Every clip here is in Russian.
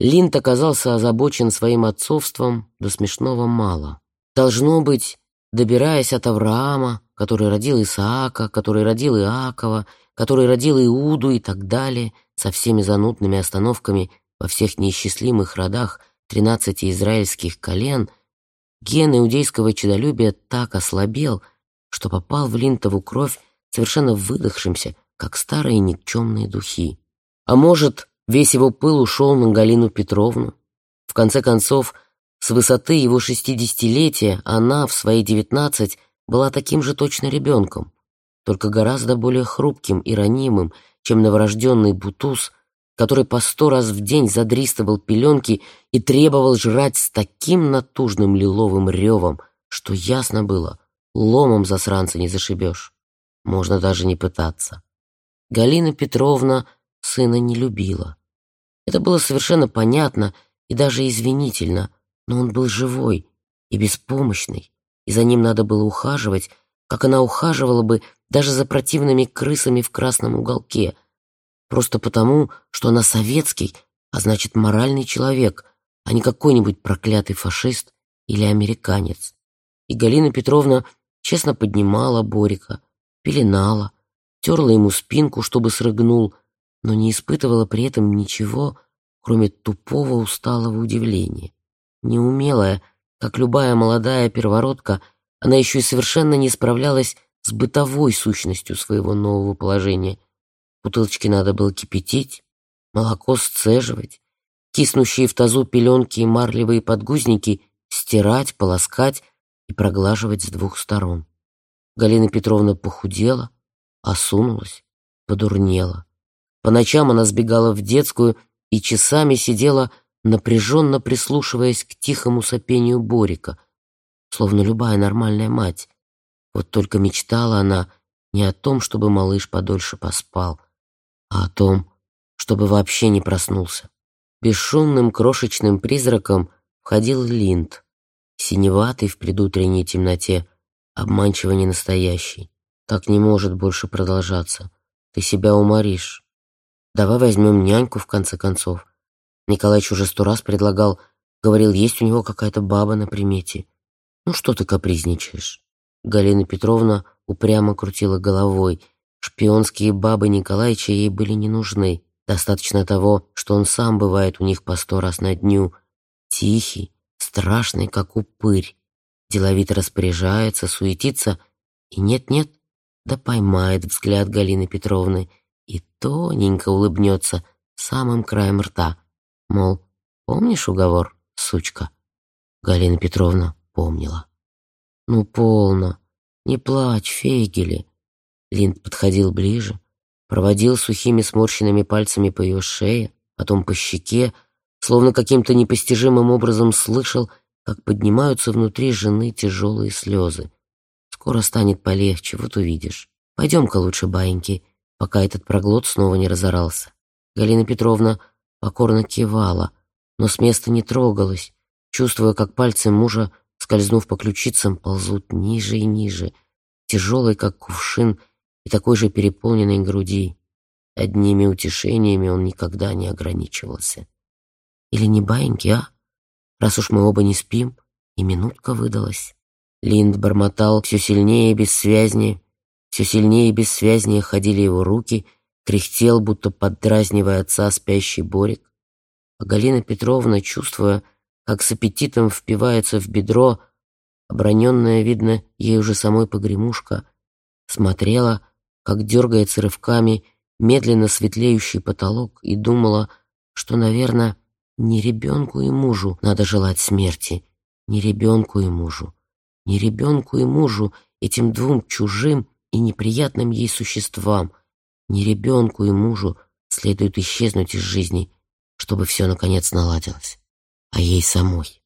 Линд оказался озабочен своим отцовством до смешного мало. Должно быть, добираясь от Авраама, который родил Исаака, который родил Иакова, который родил Иуду и так далее, со всеми занудными остановками во всех неисчислимых родах тринадцати израильских колен, ген иудейского чадолюбия так ослабел, что попал в линтову кровь совершенно выдохшимся, как старые никчемные духи. А может, весь его пыл ушел на Галину Петровну? В конце концов, с высоты его шестидесятилетия она в свои девятнадцать была таким же точно ребенком, только гораздо более хрупким и ранимым, чем новорожденный бутуз, который по сто раз в день задристывал пеленки и требовал жрать с таким натужным лиловым ревом, что ясно было, ломом засранца не зашибешь. Можно даже не пытаться. Галина Петровна сына не любила. Это было совершенно понятно и даже извинительно, но он был живой и беспомощный, и за ним надо было ухаживать, как она ухаживала бы даже за противными крысами в красном уголке, просто потому, что она советский, а значит моральный человек, а не какой-нибудь проклятый фашист или американец. И Галина Петровна честно поднимала Борика, пеленала, терла ему спинку, чтобы срыгнул, но не испытывала при этом ничего, кроме тупого усталого удивления. Неумелая, как любая молодая первородка, она еще и совершенно не справлялась с бытовой сущностью своего нового положения. Бутылочки надо было кипятить, молоко сцеживать, киснущие в тазу пеленки и марлевые подгузники стирать, полоскать и проглаживать с двух сторон. Галина Петровна похудела, осунулась, подурнела. По ночам она сбегала в детскую и часами сидела напряженно прислушиваясь к тихому сопению Борика, словно любая нормальная мать. Вот только мечтала она не о том, чтобы малыш подольше поспал, а о том, чтобы вообще не проснулся. Бесшумным крошечным призраком входил Линд, синеватый в предутренней темноте, обманчиво ненастоящий. Так не может больше продолжаться. Ты себя уморишь. Давай возьмем няньку, в конце концов. Николаич уже сто раз предлагал, говорил, есть у него какая-то баба на примете. Ну что ты капризничаешь? Галина Петровна упрямо крутила головой. Шпионские бабы Николаича ей были не нужны. Достаточно того, что он сам бывает у них по сто раз на дню. Тихий, страшный, как упырь. Деловито распоряжается, суетится, и нет-нет, да поймает взгляд Галины Петровны и тоненько улыбнется самым краем рта. Мол, помнишь уговор, сучка? Галина Петровна помнила. Ну, полно. Не плачь, Фейгели. Линд подходил ближе, проводил сухими сморщенными пальцами по ее шее, потом по щеке, словно каким-то непостижимым образом слышал, как поднимаются внутри жены тяжелые слезы. Скоро станет полегче, вот увидишь. Пойдем-ка лучше, баиньки, пока этот проглот снова не разорался. Галина Петровна покорно кивала, но с места не трогалась, чувствуя, как пальцы мужа, скользнув по ключицам, ползут ниже и ниже, тяжелый, как кувшин, и такой же переполненной груди. Одними утешениями он никогда не ограничивался. Или не баиньки, а? Раз уж мы оба не спим, и минутка выдалась. Линд бормотал все сильнее и бессвязнее, все сильнее и бессвязнее ходили его руки — кряхтел, будто поддразнивая отца спящий Борик. А Галина Петровна, чувствуя, как с аппетитом впивается в бедро, оброненная, видно, ей уже самой погремушка, смотрела, как дергается рывками медленно светлеющий потолок и думала, что, наверное, не ребенку и мужу надо желать смерти, не ребенку и мужу, не ребенку и мужу, этим двум чужим и неприятным ей существам — не ребенку и мужу следует исчезнуть из жизни, чтобы все наконец наладилось, а ей самой.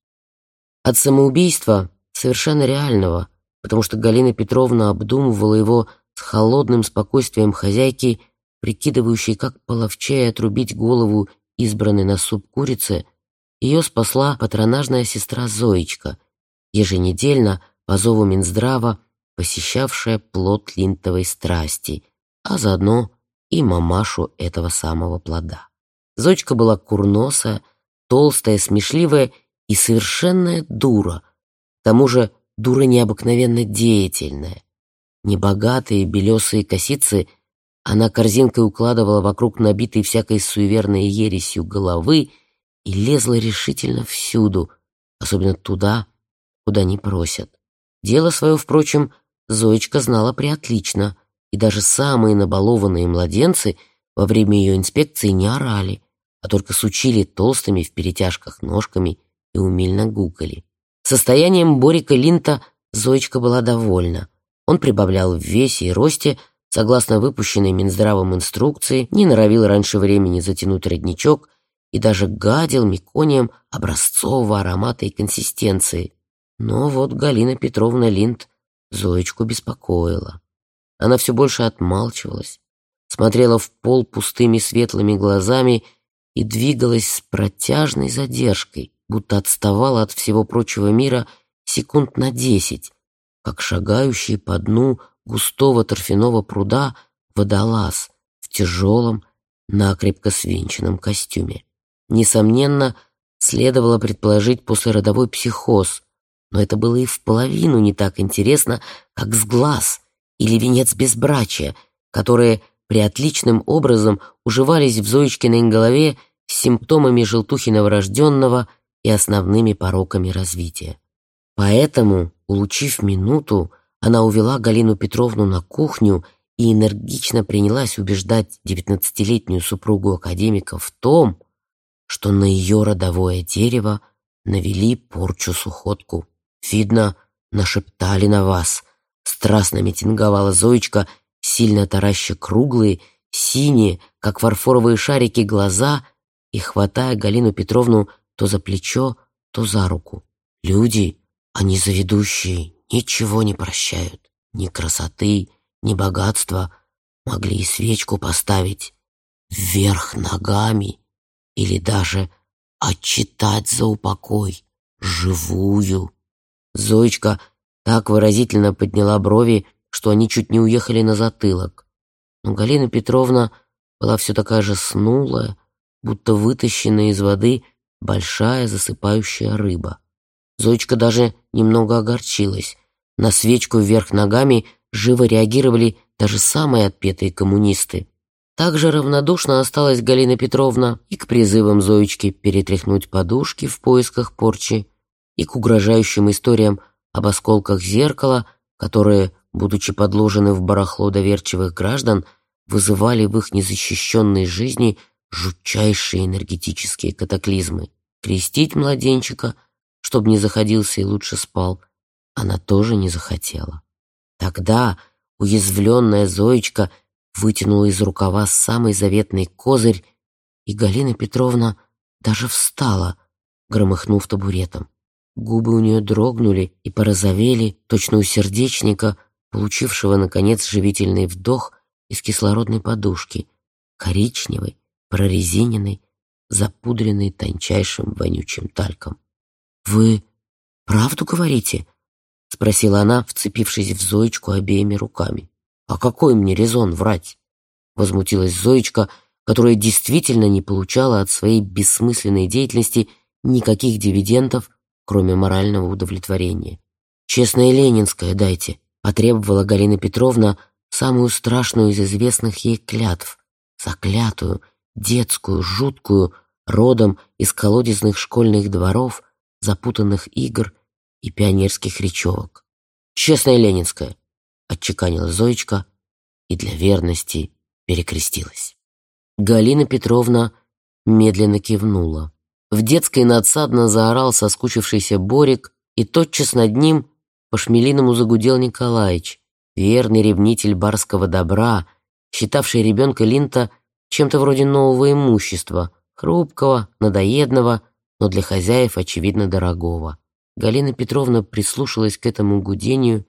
От самоубийства совершенно реального, потому что Галина Петровна обдумывала его с холодным спокойствием хозяйки, прикидывающей, как половчее отрубить голову избранной на суп курицы, ее спасла патронажная сестра Зоечка, еженедельно по зову Минздрава посещавшая плод линтовой страсти — а заодно и мамашу этого самого плода. Зочка была курносая, толстая, смешливая и совершенная дура. К тому же дура необыкновенно деятельная. Небогатые белесые косицы она корзинкой укладывала вокруг набитой всякой суеверной ересью головы и лезла решительно всюду, особенно туда, куда не просят. Дело свое, впрочем, Зоечка знала приотлично, и даже самые набалованные младенцы во время ее инспекции не орали, а только сучили толстыми в перетяжках ножками и умильно гукали. Состоянием Борика Линта Зоечка была довольна. Он прибавлял в весе и росте, согласно выпущенной Минздравом инструкции, не норовил раньше времени затянуть родничок и даже гадил меконием образцового аромата и консистенции. Но вот Галина Петровна Линд Зоечку беспокоила. Она все больше отмалчивалась, смотрела в пол пустыми светлыми глазами и двигалась с протяжной задержкой, будто отставала от всего прочего мира секунд на десять, как шагающий по дну густого торфяного пруда водолаз в тяжелом, накрепко свинченном костюме. Несомненно, следовало предположить послеродовой психоз, но это было и в половину не так интересно, как с глаз или венец безбрачия, которые при отличным образом уживались в Зоечкиной голове с симптомами желтухи новорожденного и основными пороками развития. Поэтому, улучив минуту, она увела Галину Петровну на кухню и энергично принялась убеждать девятнадцатилетнюю супругу академика в том, что на ее родовое дерево навели порчу сухотку. Видно, нашептали на вас. Страстно митинговала Зоечка, сильно тараща круглые, синие, как фарфоровые шарики, глаза и хватая Галину Петровну то за плечо, то за руку. Люди, они заведущие, ничего не прощают. Ни красоты, ни богатства. Могли и свечку поставить вверх ногами или даже отчитать за упокой живую. Зоечка так выразительно подняла брови, что они чуть не уехали на затылок. Но Галина Петровна была все такая же снулая, будто вытащенная из воды большая засыпающая рыба. Зоечка даже немного огорчилась. На свечку вверх ногами живо реагировали даже самые отпетые коммунисты. Также равнодушно осталась Галина Петровна и к призывам Зоечки перетряхнуть подушки в поисках порчи, и к угрожающим историям об осколках зеркала, которые, будучи подложены в барахло доверчивых граждан, вызывали в их незащищенной жизни жутчайшие энергетические катаклизмы. Крестить младенчика, чтобы не заходился и лучше спал, она тоже не захотела. Тогда уязвленная Зоечка вытянула из рукава самый заветный козырь, и Галина Петровна даже встала, громыхнув табуретом. Губы у нее дрогнули и порозовели, точно у сердечника, получившего, наконец, живительный вдох из кислородной подушки, коричневой, прорезиненной, запудренной тончайшим вонючим тальком. «Вы правду говорите?» — спросила она, вцепившись в Зоечку обеими руками. «А какой мне резон врать?» — возмутилась Зоечка, которая действительно не получала от своей бессмысленной деятельности никаких дивидендов, кроме морального удовлетворения. «Честное ленинское дайте», — потребовала Галина Петровна самую страшную из известных ей клятв, заклятую, детскую, жуткую, родом из колодезных школьных дворов, запутанных игр и пионерских речевок. «Честное ленинское», — отчеканила Зоечка и для верности перекрестилась. Галина Петровна медленно кивнула. В детской надсадно заорал соскучившийся Борик, и тотчас над ним по шмелиному загудел Николаич, верный ревнитель барского добра, считавший ребенка Линта чем-то вроде нового имущества, хрупкого, надоедного, но для хозяев, очевидно, дорогого. Галина Петровна прислушалась к этому гудению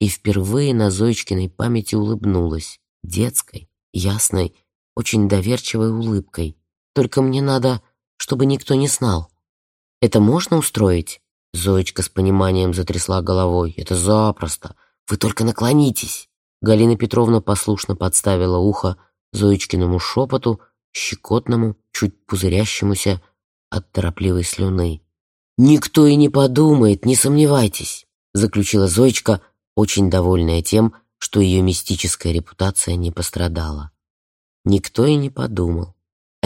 и впервые на Зоечкиной памяти улыбнулась, детской, ясной, очень доверчивой улыбкой. «Только мне надо чтобы никто не знал. Это можно устроить?» Зоечка с пониманием затрясла головой. «Это запросто. Вы только наклонитесь». Галина Петровна послушно подставила ухо Зоечкиному шепоту, щекотному, чуть пузырящемуся от торопливой слюны. «Никто и не подумает, не сомневайтесь», заключила Зоечка, очень довольная тем, что ее мистическая репутация не пострадала. Никто и не подумал.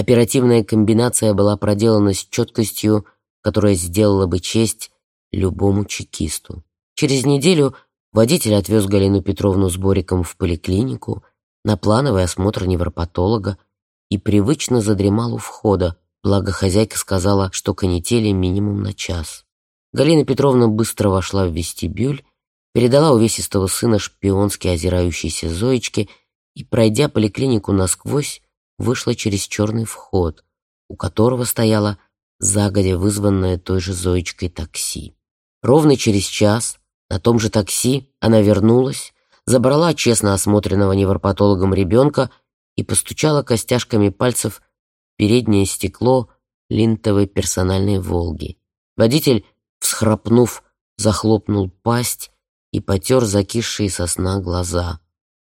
Оперативная комбинация была проделана с четкостью, которая сделала бы честь любому чекисту. Через неделю водитель отвез Галину Петровну с Бориком в поликлинику на плановый осмотр невропатолога и привычно задремал у входа, благо хозяйка сказала, что канители минимум на час. Галина Петровна быстро вошла в вестибюль, передала увесистого сына шпионски озирающейся Зоечке и, пройдя поликлинику насквозь, вышла через черный вход, у которого стояла загодя вызванное той же Зоечкой такси. Ровно через час на том же такси она вернулась, забрала честно осмотренного невропатологом ребенка и постучала костяшками пальцев в переднее стекло линтовой персональной «Волги». Водитель, всхрапнув, захлопнул пасть и потер закисшие со сна глаза.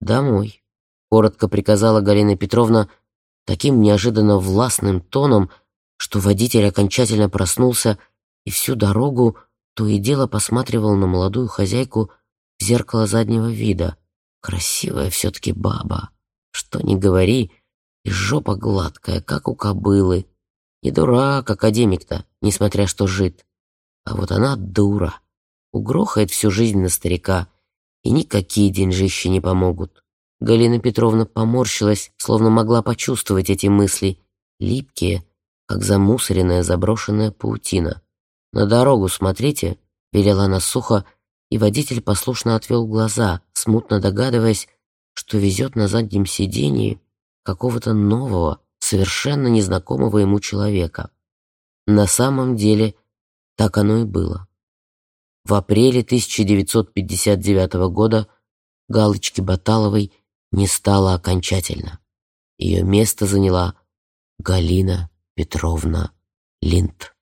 «Домой», — коротко приказала Галина Петровна таким неожиданно властным тоном, что водитель окончательно проснулся и всю дорогу то и дело посматривал на молодую хозяйку в зеркало заднего вида. Красивая все-таки баба. Что ни говори, и жопа гладкая, как у кобылы. Не дурак, академик-то, несмотря что жит. А вот она дура. Угрохает всю жизнь на старика, и никакие деньжищи не помогут. Галина Петровна поморщилась, словно могла почувствовать эти мысли, липкие, как замусоренная заброшенная паутина. «На дорогу смотрите», — велела она сухо, и водитель послушно отвел глаза, смутно догадываясь, что везет на заднем сидении какого-то нового, совершенно незнакомого ему человека. На самом деле так оно и было. В апреле 1959 года Галочки Баталовой не стало окончательно. Ее место заняла Галина Петровна Линд.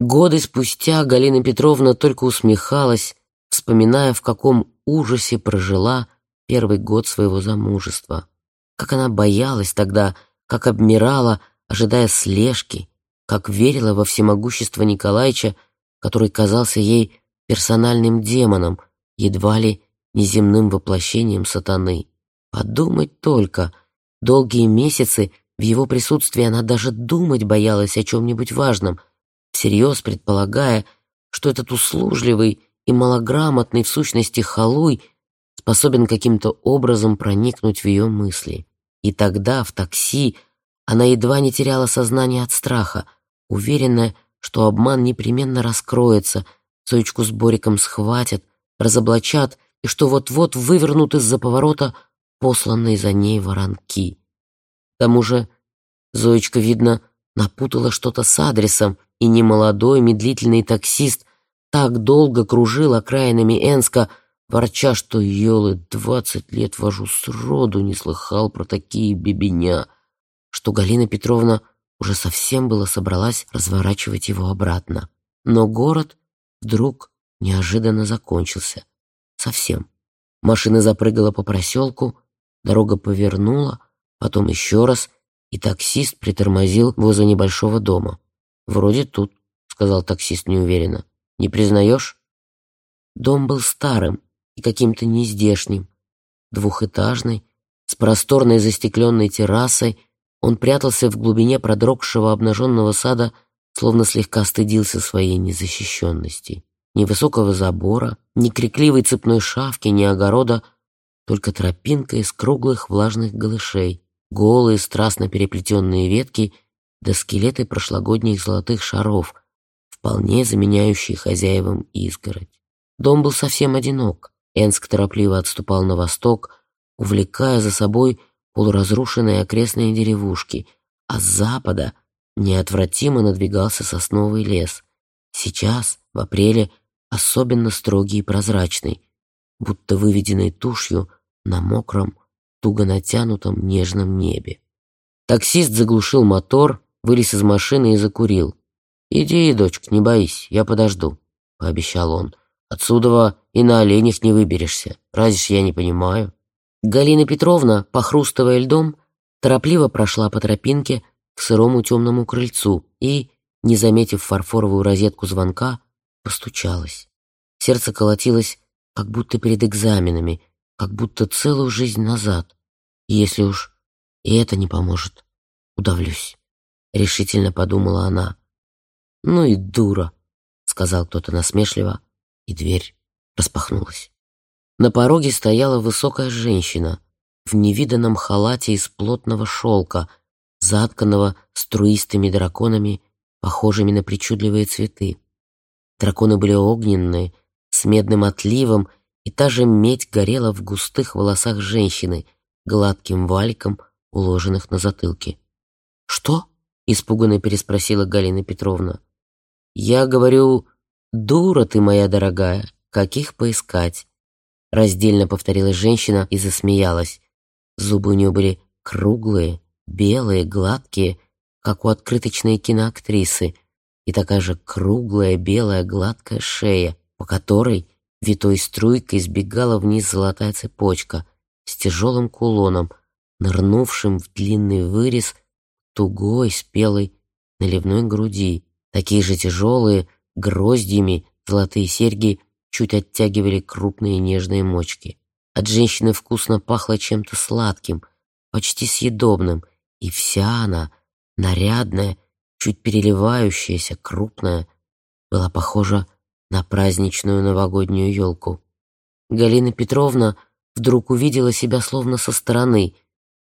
Годы спустя Галина Петровна только усмехалась, вспоминая, в каком ужасе прожила первый год своего замужества. Как она боялась тогда, как обмирала, ожидая слежки, как верила во всемогущество Николаевича, который казался ей персональным демоном, едва ли неземным воплощением сатаны. Подумать только, долгие месяцы в его присутствии она даже думать боялась о чем-нибудь важном — всерьез предполагая, что этот услужливый и малограмотный в сущности халуй способен каким-то образом проникнуть в ее мысли. И тогда, в такси, она едва не теряла сознание от страха, уверенная, что обман непременно раскроется, Зоечку с Бориком схватят, разоблачат, и что вот-вот вывернут из-за поворота посланные за ней воронки. К тому же Зоечка, видно, напутала что-то с адресом, и немолодой медлительный таксист так долго кружил окраинами Энска, ворча, что елы двадцать лет вожу сроду не слыхал про такие бебеня, что Галина Петровна уже совсем было собралась разворачивать его обратно. Но город вдруг неожиданно закончился. Совсем. Машина запрыгала по проселку, дорога повернула, потом еще раз, и таксист притормозил возле небольшого дома. «Вроде тут», — сказал таксист неуверенно. «Не признаешь?» Дом был старым и каким-то нездешним. Двухэтажный, с просторной застекленной террасой, он прятался в глубине продрогшего обнаженного сада, словно слегка стыдился своей незащищенности. Ни высокого забора, ни крикливой цепной шавки, ни огорода, только тропинка из круглых влажных голышей, голые страстно переплетенные ветки до скелеты прошлогодних золотых шаров, вполне заменяющие хозяевам изгородь. Дом был совсем одинок. Энск торопливо отступал на восток, увлекая за собой полуразрушенные окрестные деревушки, а с запада неотвратимо надвигался сосновый лес. Сейчас, в апреле, особенно строгий и прозрачный, будто выведенный тушью на мокром, туго натянутом нежном небе. Таксист заглушил мотор, вылез из машины и закурил. «Иди, дочка, не боись, я подожду», — пообещал он. «Отсюда и на оленях не выберешься, разве я не понимаю?» Галина Петровна, похрустывая льдом, торопливо прошла по тропинке, к сырому темному крыльцу и, не заметив фарфоровую розетку звонка, постучалась. Сердце колотилось, как будто перед экзаменами, как будто целую жизнь назад. И если уж и это не поможет, удавлюсь, — решительно подумала она. «Ну и дура», — сказал кто-то насмешливо, и дверь распахнулась. На пороге стояла высокая женщина в невиданном халате из плотного шелка, затканного струистыми драконами, похожими на причудливые цветы. Драконы были огненные, с медным отливом, и та же медь горела в густых волосах женщины, гладким валиком, уложенных на затылке. «Что?» — испуганно переспросила Галина Петровна. «Я говорю, дура ты моя дорогая, каких поискать?» Раздельно повторила женщина и засмеялась. Зубы у нее были круглые, белые, гладкие, как у открыточной киноактрисы, и такая же круглая, белая, гладкая шея, по которой витой струйкой сбегала вниз золотая цепочка с тяжелым кулоном, нырнувшим в длинный вырез тугой, спелой наливной груди. Такие же тяжелые, гроздьями, золотые серьги чуть оттягивали крупные нежные мочки. От женщины вкусно пахло чем-то сладким, почти съедобным, и вся она, нарядная, чуть переливающаяся, крупная, была похожа на праздничную новогоднюю елку. Галина Петровна вдруг увидела себя словно со стороны,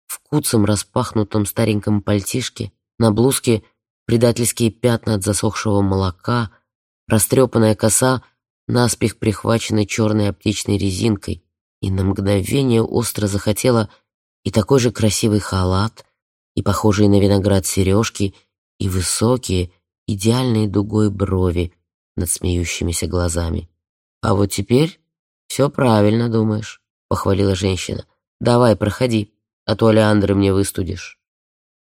в куцем распахнутом стареньком пальтишке, на блузке предательские пятна от засохшего молока, растрепанная коса, наспех прихваченная черной оптичной резинкой, и на мгновение остро захотела и такой же красивый халат, и похожие на виноград сережки, и высокие, идеальные дугой брови, над смеющимися глазами. «А вот теперь все правильно думаешь», — похвалила женщина. «Давай, проходи, а то Алеандры мне выстудишь».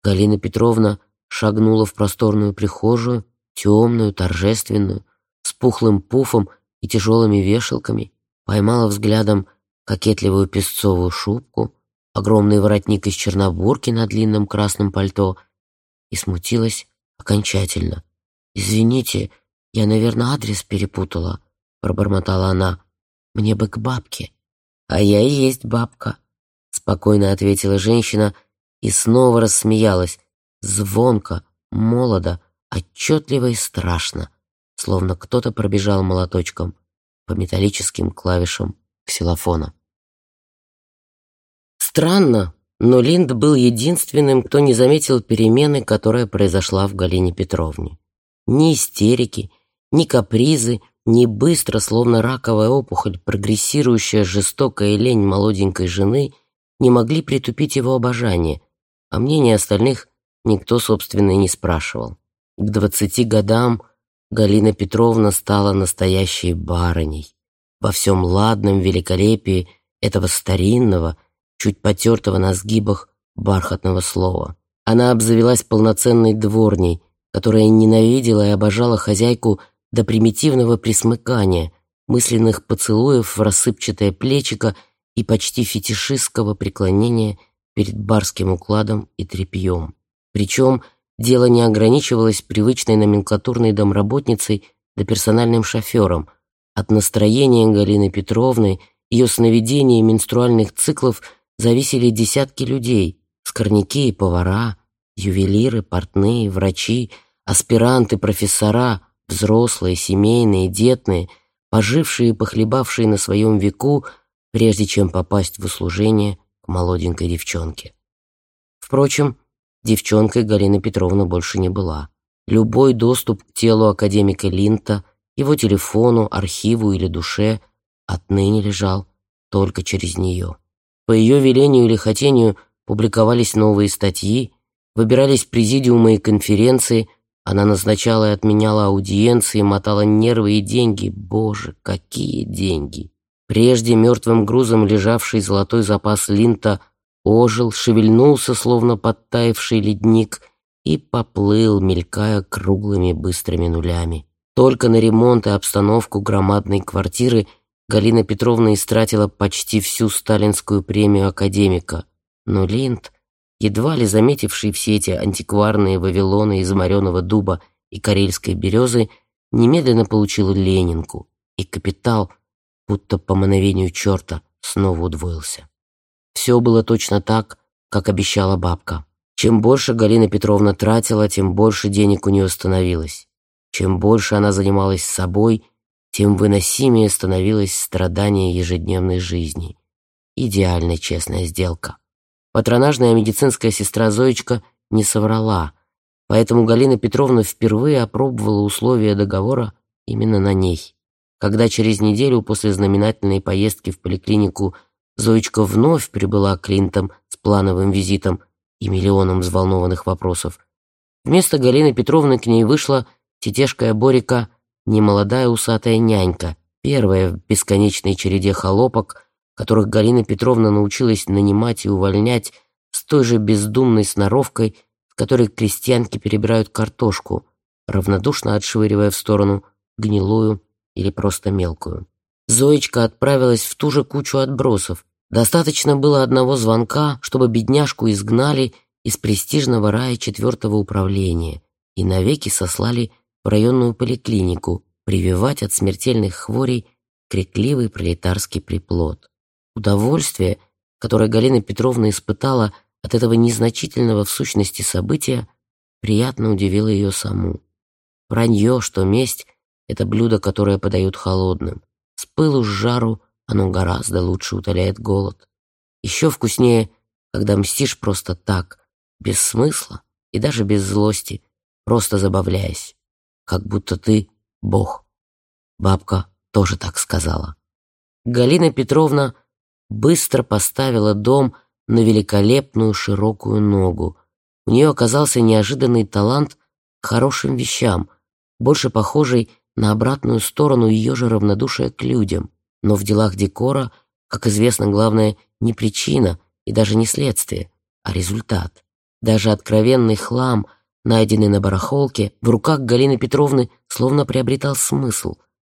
Галина Петровна шагнула в просторную прихожую, темную, торжественную, с пухлым пуфом и тяжелыми вешалками, поймала взглядом кокетливую песцовую шубку, огромный воротник из чернобурки на длинном красном пальто и смутилась окончательно. «Извините, «Я, наверное, адрес перепутала», — пробормотала она. «Мне бы к бабке». «А я и есть бабка», — спокойно ответила женщина и снова рассмеялась, звонко, молодо, отчетливо и страшно, словно кто-то пробежал молоточком по металлическим клавишам ксилофона. Странно, но Линд был единственным, кто не заметил перемены, которая произошла в Галине Петровне. Ни истерики, ни капризы, ни быстро, словно раковая опухоль, прогрессирующая жестокая лень молоденькой жены, не могли притупить его обожание, а мнение остальных никто, собственно, и не спрашивал. К двадцати годам Галина Петровна стала настоящей барыней. Во всем ладном великолепии этого старинного, чуть потертого на сгибах бархатного слова. Она обзавелась полноценной дворней, которая ненавидела и обожала хозяйку до примитивного присмыкания, мысленных поцелуев в рассыпчатое плечико и почти фетишистского преклонения перед барским укладом и тряпьем. Причем дело не ограничивалось привычной номенклатурной домработницей да персональным шофером. От настроения Галины Петровны, ее сновидений и менструальных циклов зависели десятки людей, скорняки и повара, ювелиры, портные, врачи, аспиранты, профессора, взрослые, семейные, детные, пожившие и похлебавшие на своем веку, прежде чем попасть в услужение к молоденькой девчонке. Впрочем, девчонкой Галина Петровна больше не была. Любой доступ к телу академика Линта, его телефону, архиву или душе отныне лежал только через нее. По ее велению или хотению публиковались новые статьи, выбирались президиумы и конференции, она назначала и отменяла аудиенции, мотала нервы и деньги. Боже, какие деньги! Прежде мертвым грузом лежавший золотой запас линта ожил, шевельнулся, словно подтаявший ледник, и поплыл, мелькая круглыми быстрыми нулями. Только на ремонт и обстановку громадной квартиры Галина Петровна истратила почти всю сталинскую премию академика. Но Линд едва ли заметивший все эти антикварные вавилоны из мореного дуба и карельской березы, немедленно получил ленинку, и капитал, будто по мановению черта, снова удвоился. Все было точно так, как обещала бабка. Чем больше Галина Петровна тратила, тем больше денег у нее становилось. Чем больше она занималась собой, тем выносимее становилось страдание ежедневной жизни. Идеальная честная сделка. Патронажная медицинская сестра Зоечка не соврала, поэтому Галина Петровна впервые опробовала условия договора именно на ней. Когда через неделю после знаменательной поездки в поликлинику Зоечка вновь прибыла к Клинтам с плановым визитом и миллионом взволнованных вопросов, вместо Галины Петровны к ней вышла тетешкая Борика немолодая усатая нянька, первая в бесконечной череде холопок, которых Галина Петровна научилась нанимать и увольнять с той же бездумной сноровкой, с которой крестьянки перебирают картошку, равнодушно отшвыривая в сторону гнилую или просто мелкую. Зоечка отправилась в ту же кучу отбросов. Достаточно было одного звонка, чтобы бедняжку изгнали из престижного рая четвертого управления и навеки сослали районную поликлинику прививать от смертельных хворей крикливый пролетарский приплод. Удовольствие, которое Галина Петровна испытала от этого незначительного в сущности события, приятно удивило ее саму. Вранье, что месть — это блюдо, которое подают холодным. С пылу с жару оно гораздо лучше утоляет голод. Еще вкуснее, когда мстишь просто так, без смысла и даже без злости, просто забавляясь как будто ты бог. Бабка тоже так сказала. Галина Петровна быстро поставила дом на великолепную широкую ногу. У нее оказался неожиданный талант к хорошим вещам, больше похожий на обратную сторону ее же равнодушия к людям. Но в делах декора, как известно, главное не причина и даже не следствие, а результат. Даже откровенный хлам — найденный на барахолке, в руках Галины Петровны словно приобретал смысл,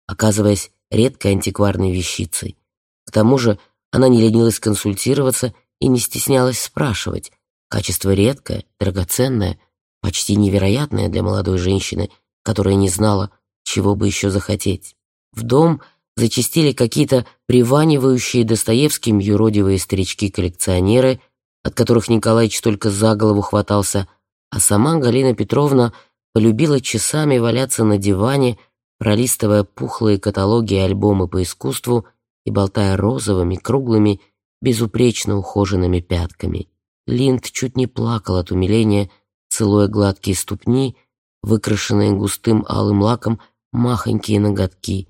оказываясь редкой антикварной вещицей. К тому же она не ленилась консультироваться и не стеснялась спрашивать. Качество редкое, драгоценное, почти невероятное для молодой женщины, которая не знала, чего бы еще захотеть. В дом зачастили какие-то приванивающие Достоевским юродивые старички-коллекционеры, от которых Николаич только за голову хватался – а сама Галина Петровна полюбила часами валяться на диване, пролистывая пухлые каталоги и альбомы по искусству и болтая розовыми, круглыми, безупречно ухоженными пятками. Линд чуть не плакал от умиления, целуя гладкие ступни, выкрашенные густым алым лаком махонькие ноготки,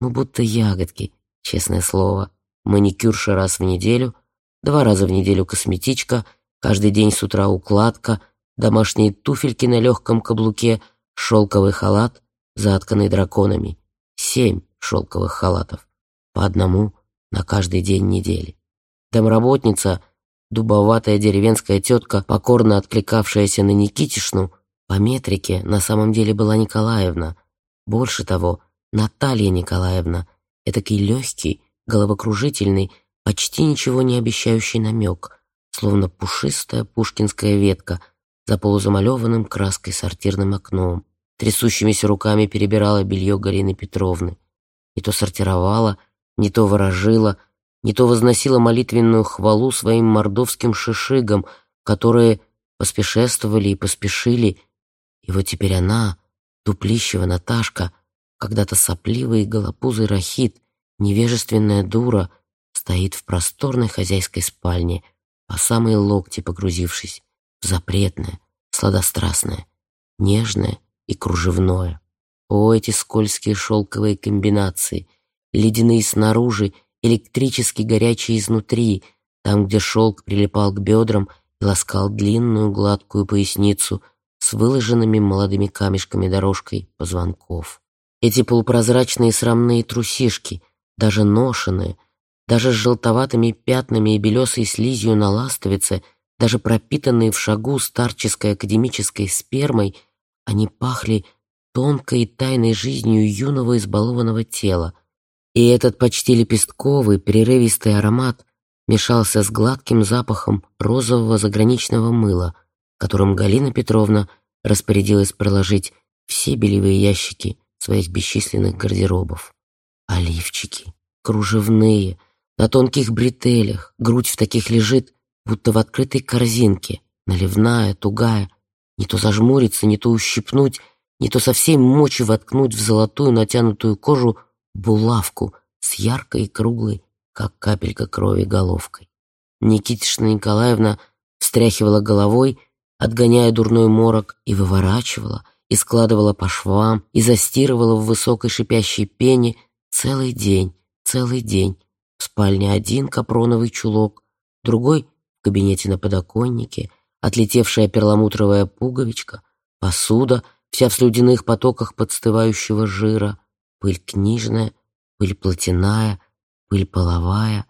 ну будто ягодки, честное слово. Маникюрша раз в неделю, два раза в неделю косметичка, каждый день с утра укладка — домашние туфельки на легком каблуке, шелковый халат, затканный драконами. Семь шелковых халатов, по одному на каждый день недели. Домработница, дубоватая деревенская тетка, покорно откликавшаяся на Никитишну, по метрике на самом деле была Николаевна. Больше того, Наталья Николаевна, этакий легкий, головокружительный, почти ничего не обещающий намек, словно пушистая пушкинская ветка — за полузамалеванным краской сортирным окном, трясущимися руками перебирала белье Галины Петровны. Не то сортировала, не то ворожила, не то возносила молитвенную хвалу своим мордовским шишигам, которые поспешествовали и поспешили. И вот теперь она, туплищева Наташка, когда-то сопливый и голопузый рахит, невежественная дура, стоит в просторной хозяйской спальне, по самые локти погрузившись запретное, сладострастное, нежное и кружевное. О, эти скользкие шелковые комбинации, ледяные снаружи, электрически горячие изнутри, там, где шелк прилипал к бедрам и ласкал длинную гладкую поясницу с выложенными молодыми камешками дорожкой позвонков. Эти полупрозрачные срамные трусишки, даже ношеные, даже с желтоватыми пятнами и белесой слизью на ластовице — даже пропитанные в шагу старческой академической спермой, они пахли тонкой и тайной жизнью юного избалованного тела. И этот почти лепестковый, прерывистый аромат мешался с гладким запахом розового заграничного мыла, которым Галина Петровна распорядилась проложить все белевые ящики своих бесчисленных гардеробов. Оливчики, кружевные, на тонких бретелях, грудь в таких лежит, будто в открытой корзинке, наливная, тугая, не то зажмуриться, не то ущипнуть, не то совсем мочи воткнуть в золотую натянутую кожу булавку с яркой и круглой, как капелька крови, головкой. Никитишна Николаевна встряхивала головой, отгоняя дурной морок, и выворачивала, и складывала по швам, и застирывала в высокой шипящей пене целый день, целый день. В спальне один капроновый чулок, другой кабинете на подоконнике, отлетевшая перламутровая пуговичка, посуда, вся в слюдяных потоках подстывающего жира, пыль книжная, пыль платяная, пыль половая,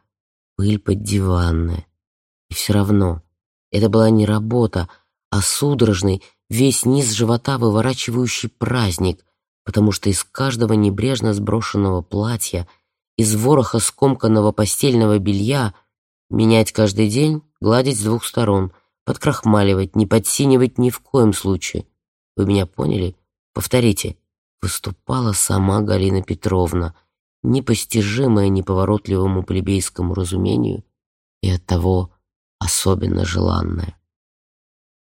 пыль поддиванная. И все равно это была не работа, а судорожный, весь низ живота выворачивающий праздник, потому что из каждого небрежно сброшенного платья, из вороха скомканного постельного белья менять каждый день, гладить с двух сторон, подкрахмаливать, не подсинивать ни в коем случае. Вы меня поняли? Повторите. Выступала сама Галина Петровна, непостижимая неповоротливому плебейскому разумению и оттого особенно желанная.